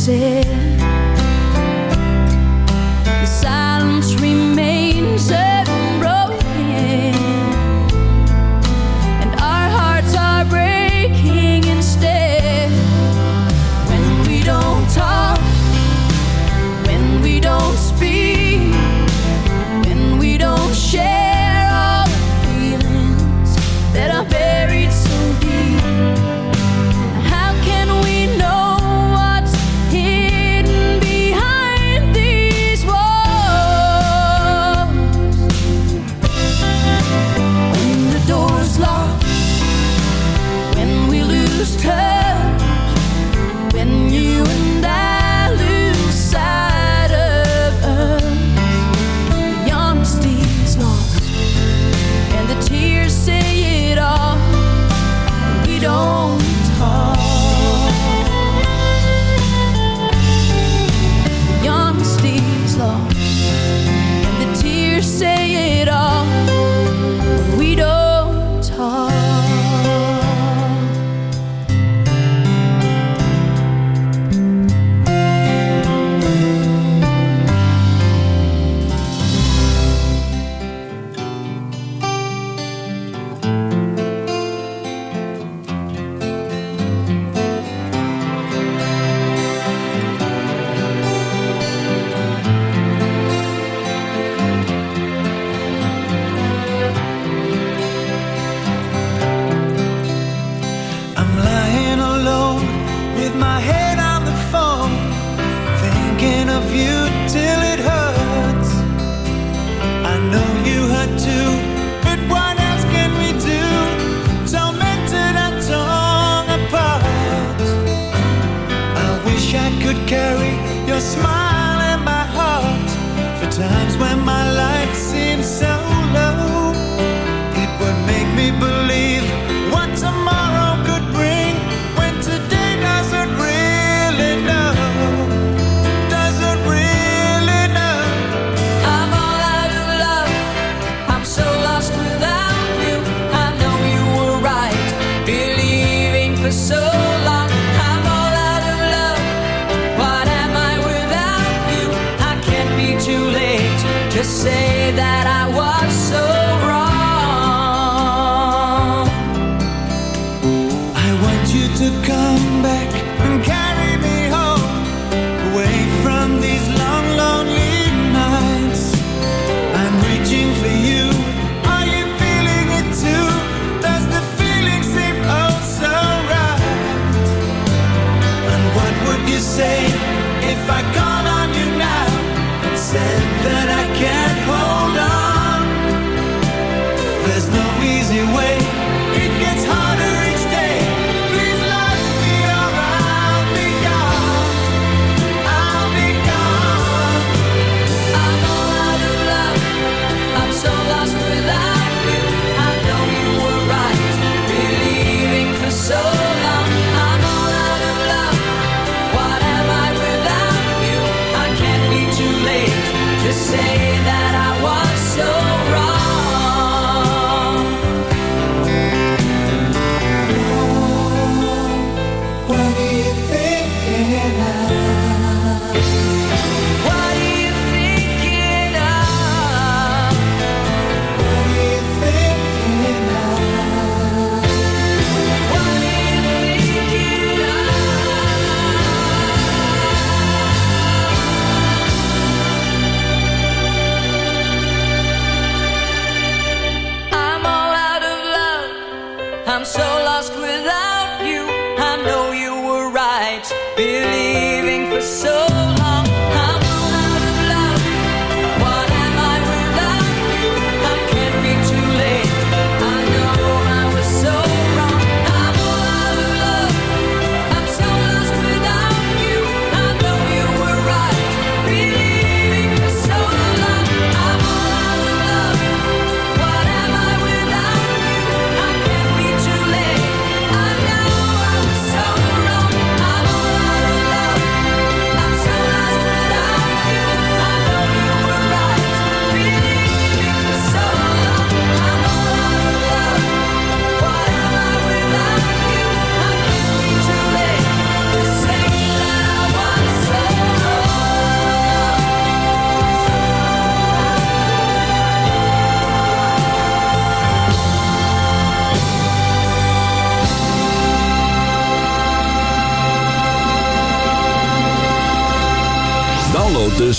ser. carry your smile in my heart. For times when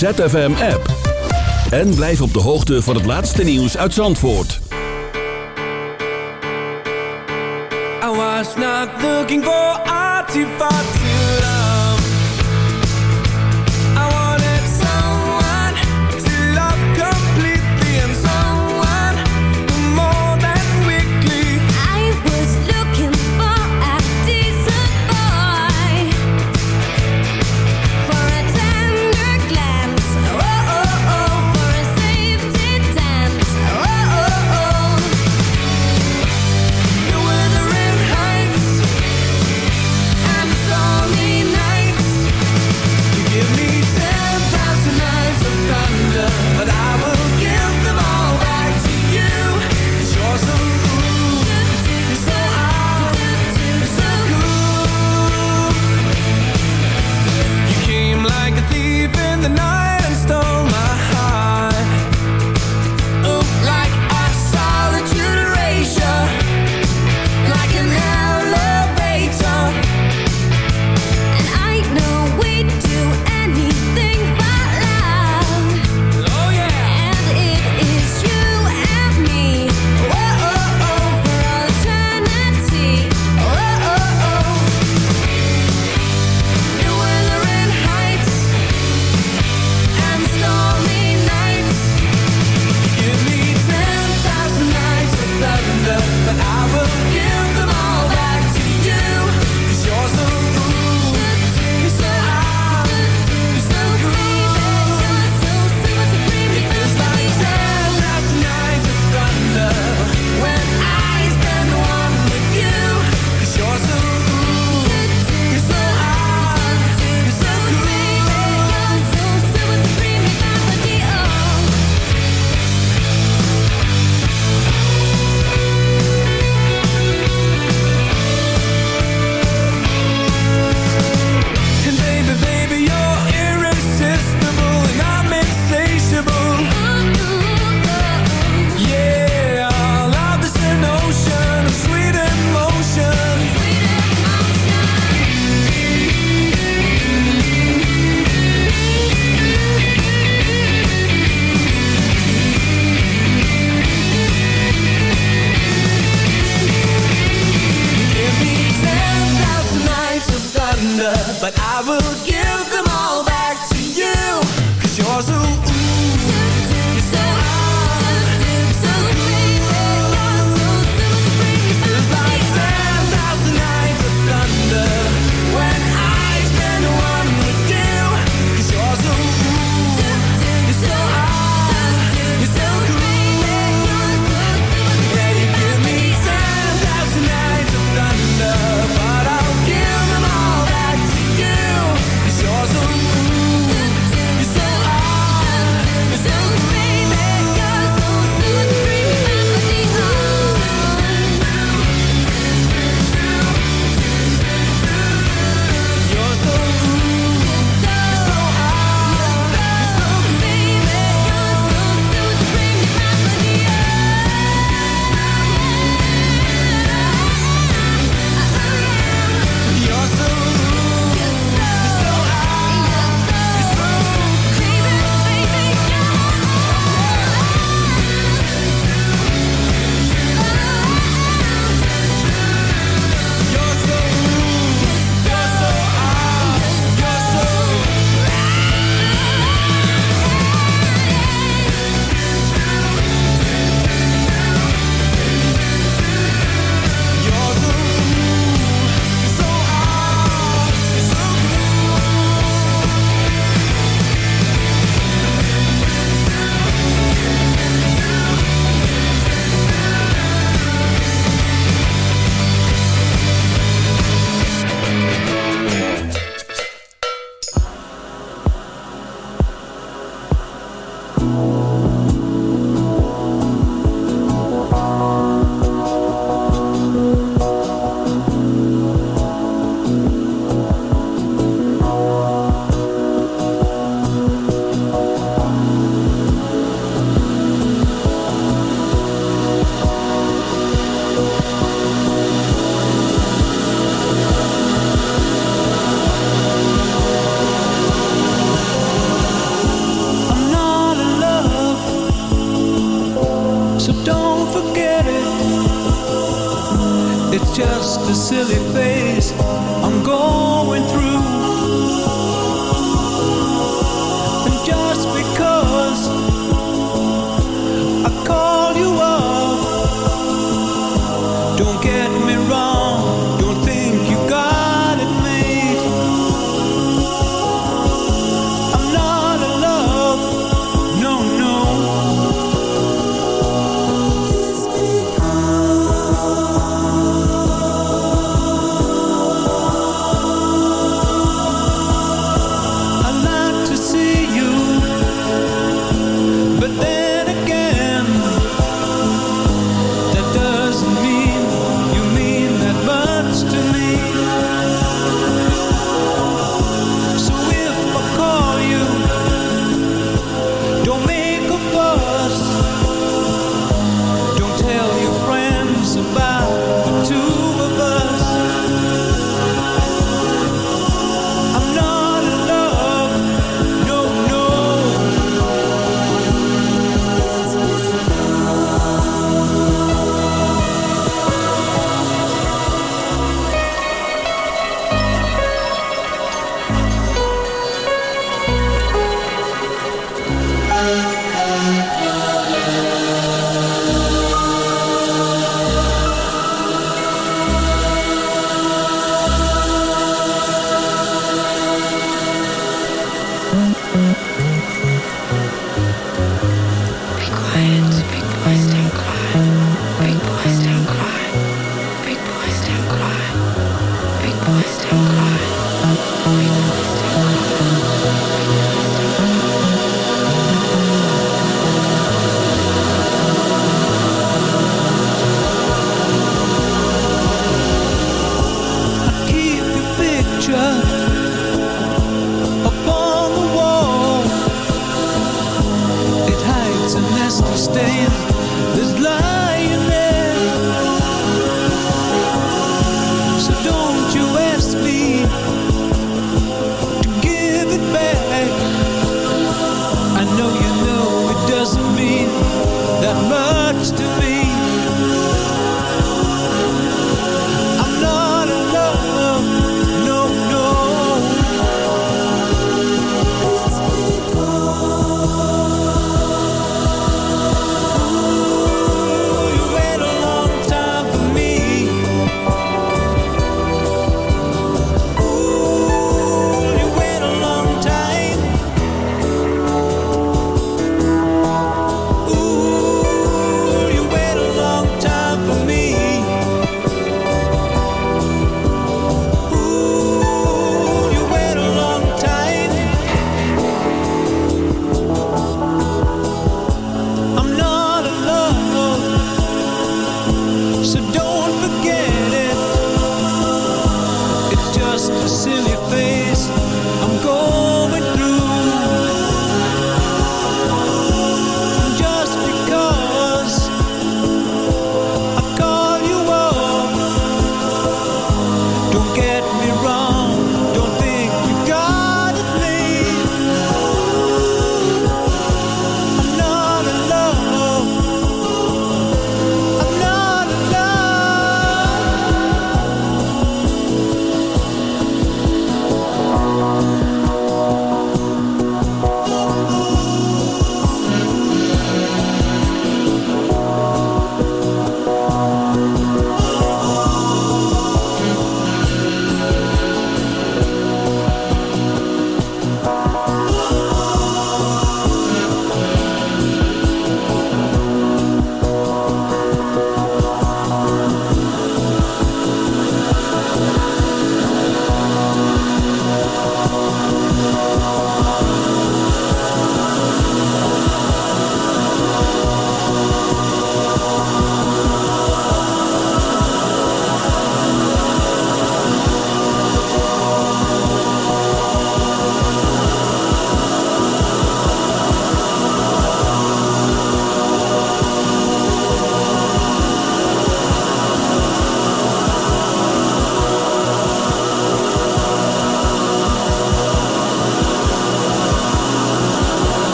ZFM-app. En blijf op de hoogte van het laatste nieuws uit Zandvoort. Looking for artifacts.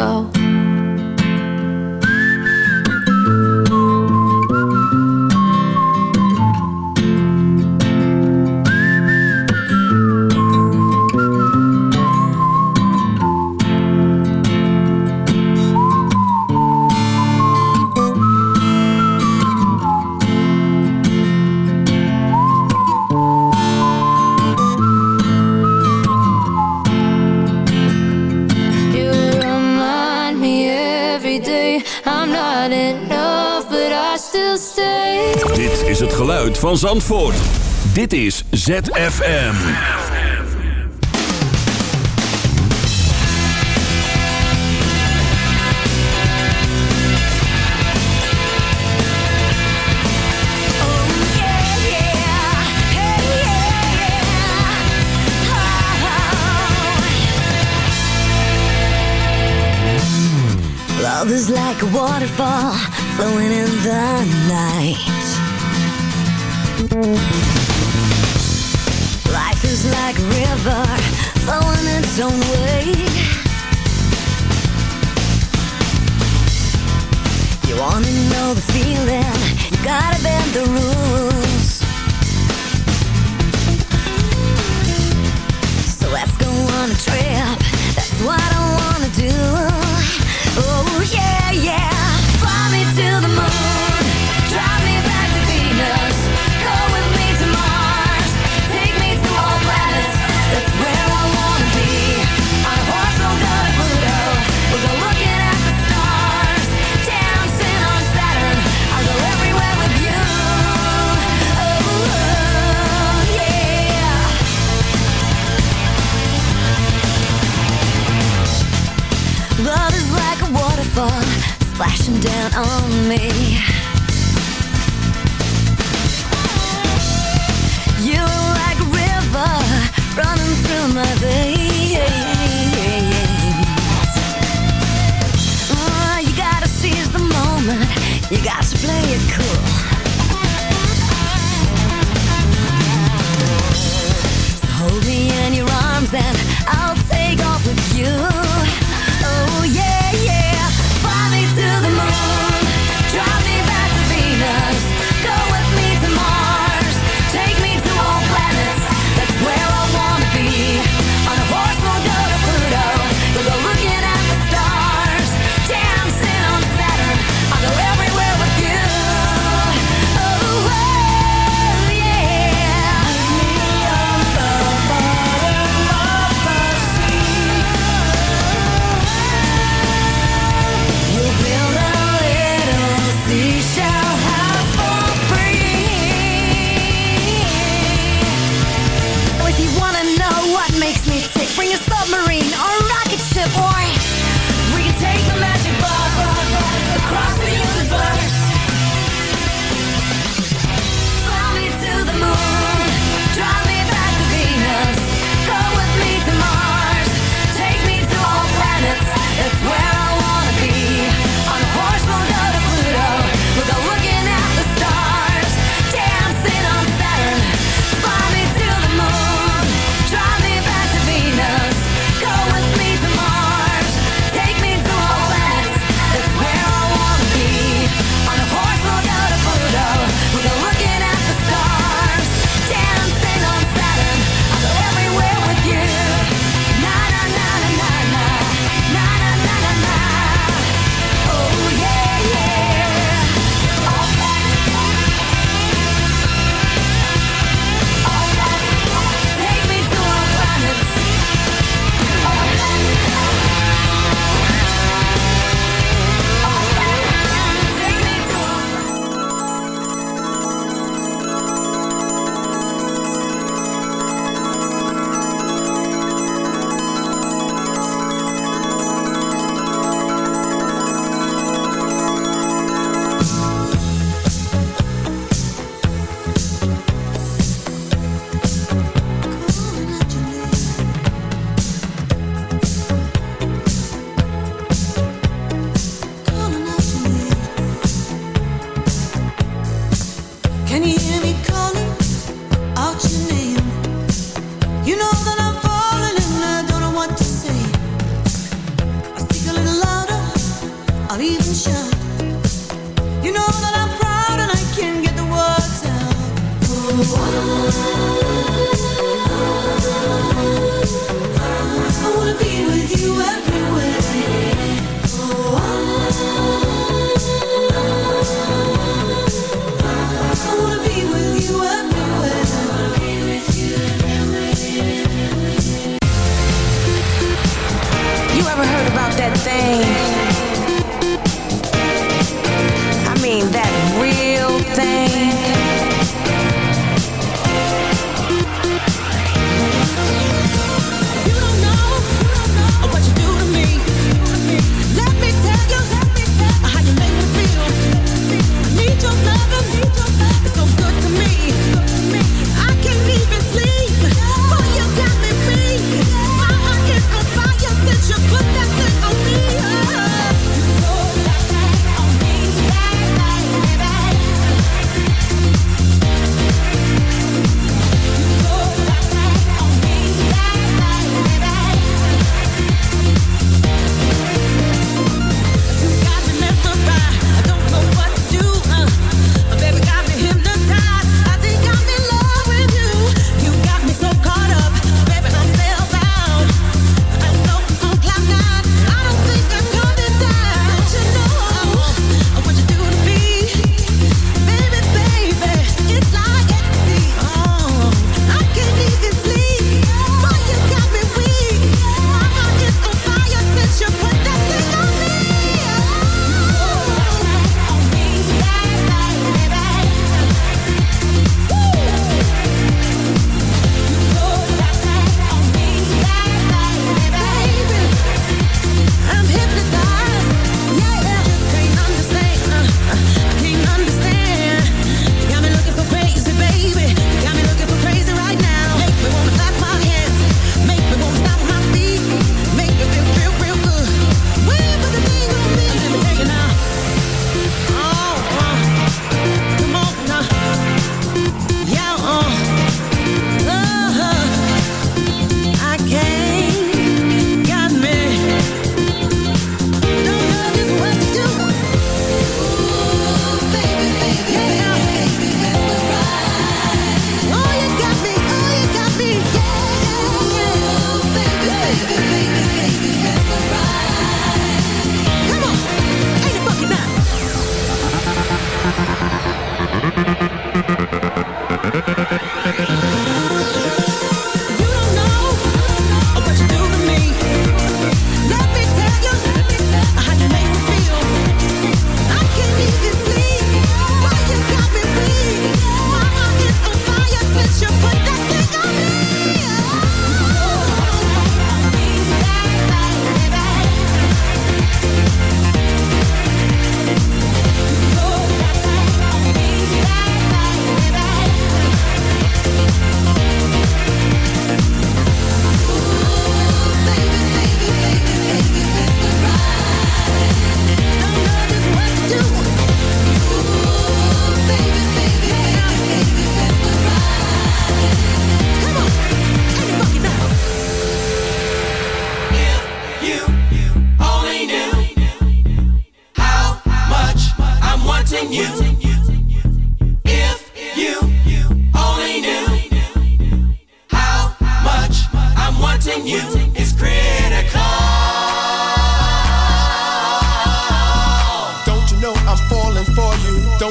go. geluid van Zandvoort. Dit is ZFM. Love is like a waterfall flowing in the night Life is like a river flowing its own way. You wanna know the feeling, you gotta bend the rules.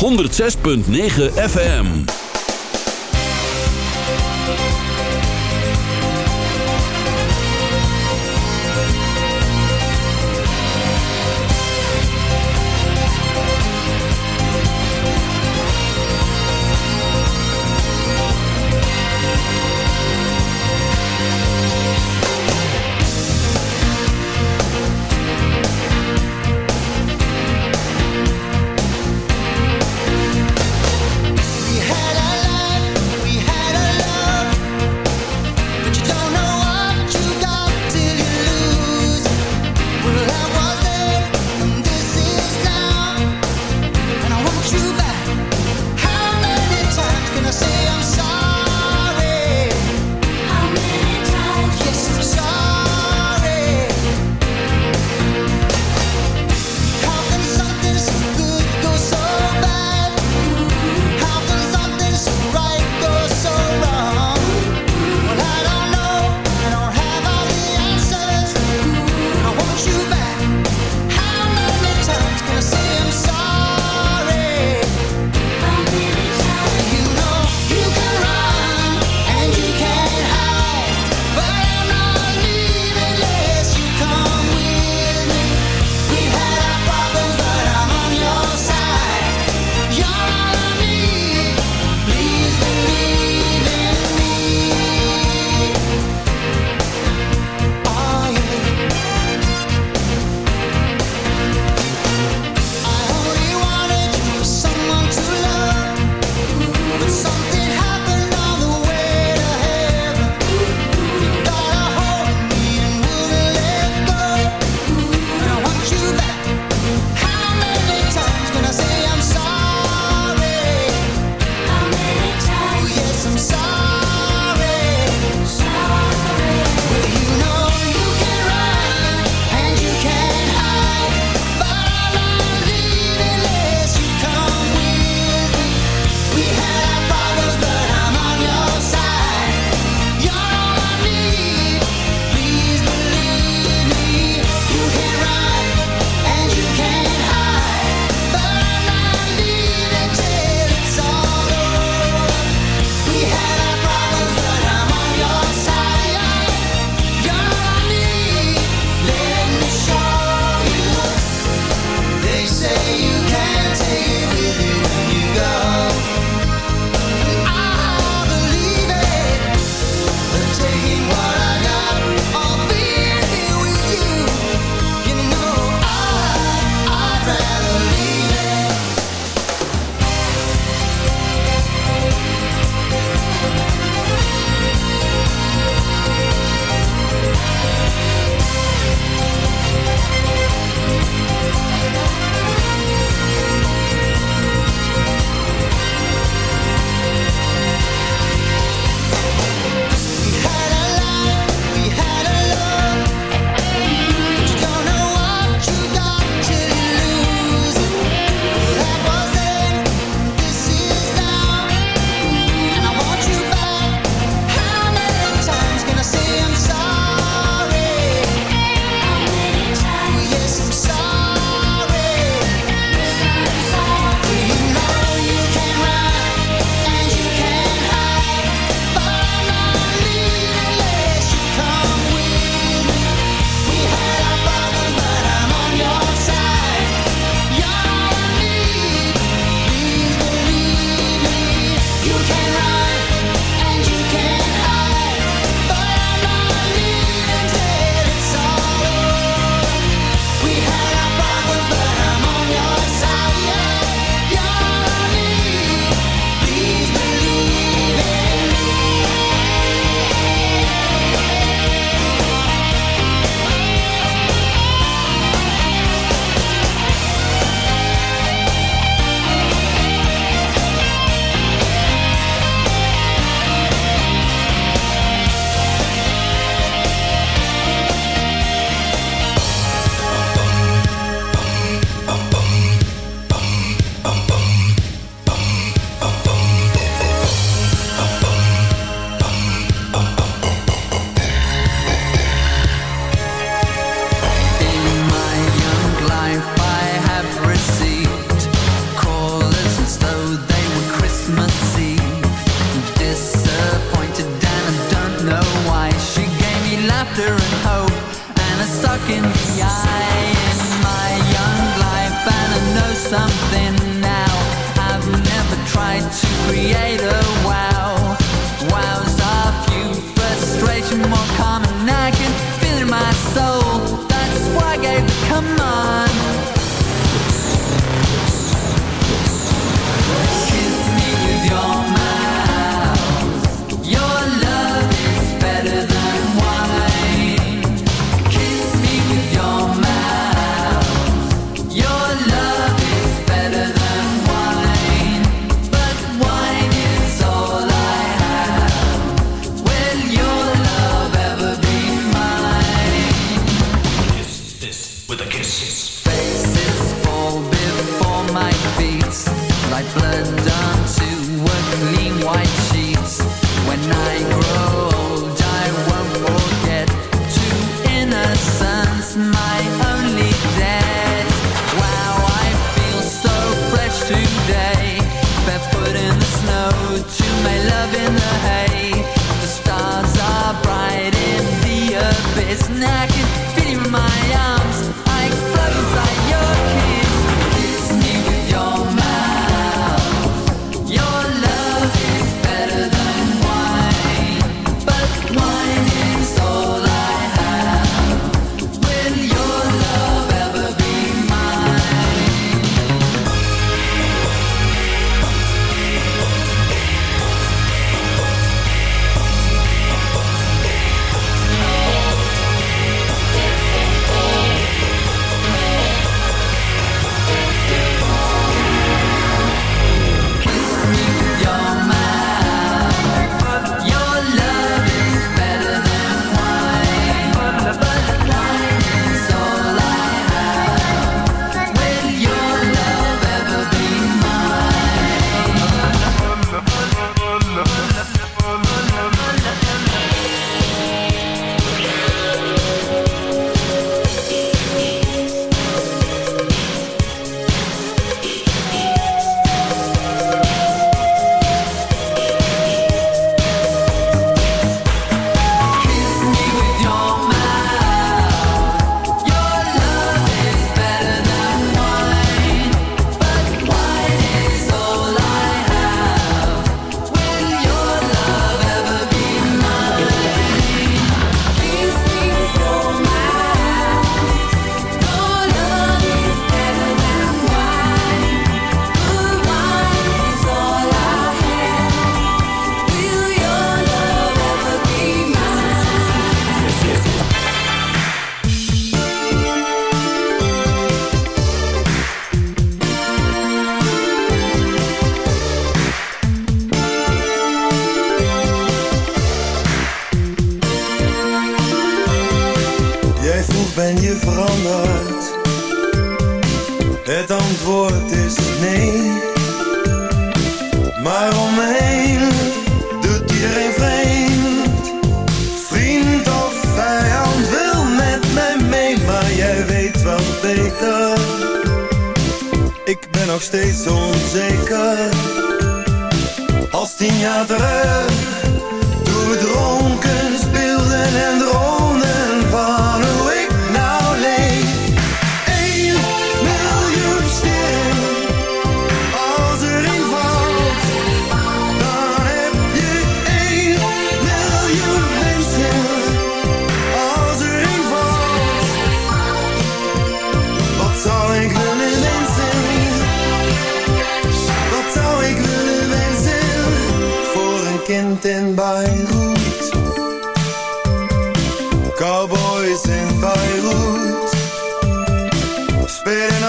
106.9 FM.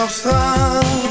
zelf